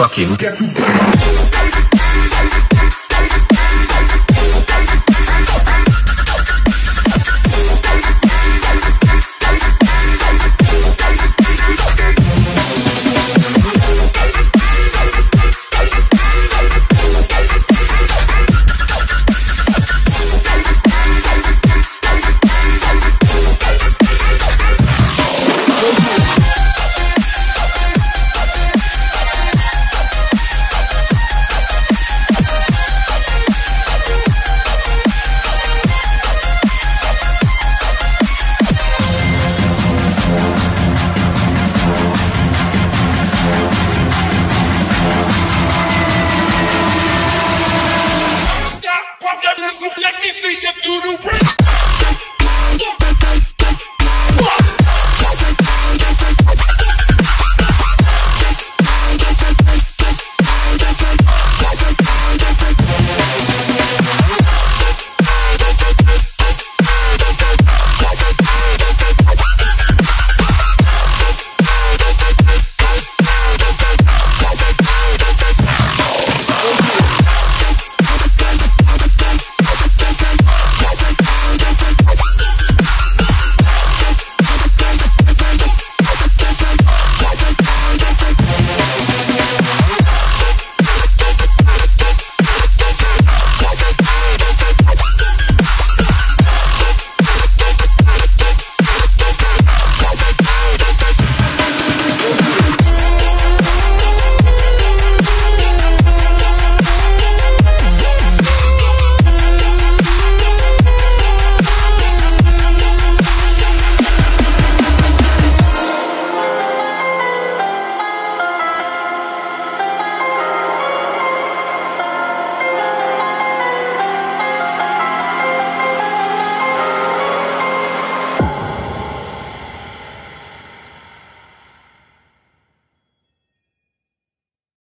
fuck you. So let me see you do the work.